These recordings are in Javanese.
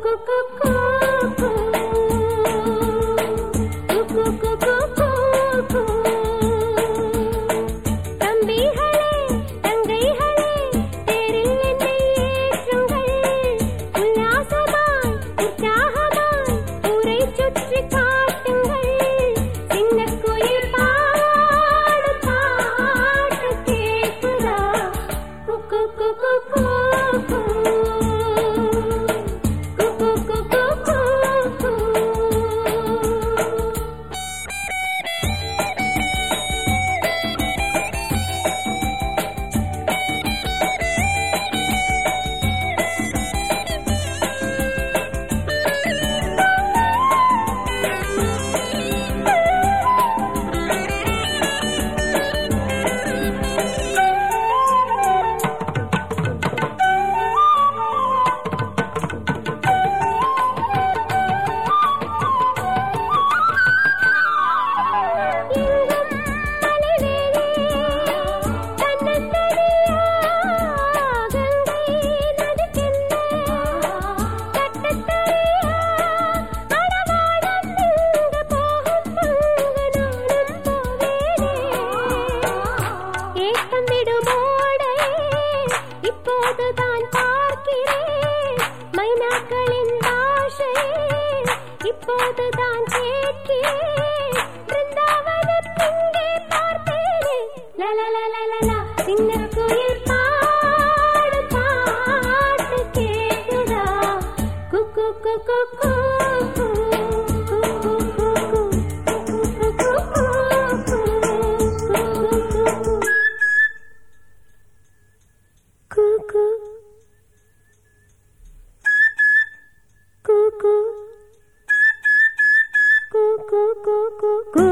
குக்கு ఇప్పుడు దాని చేతికి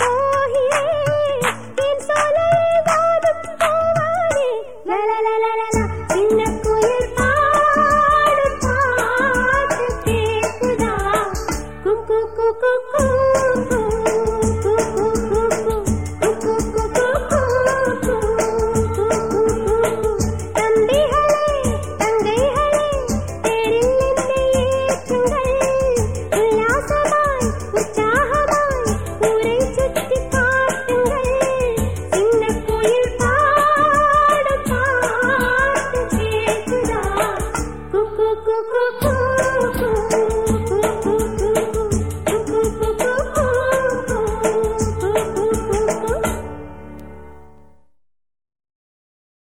போகிறேன்